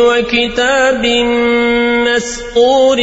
وكتاب مسطور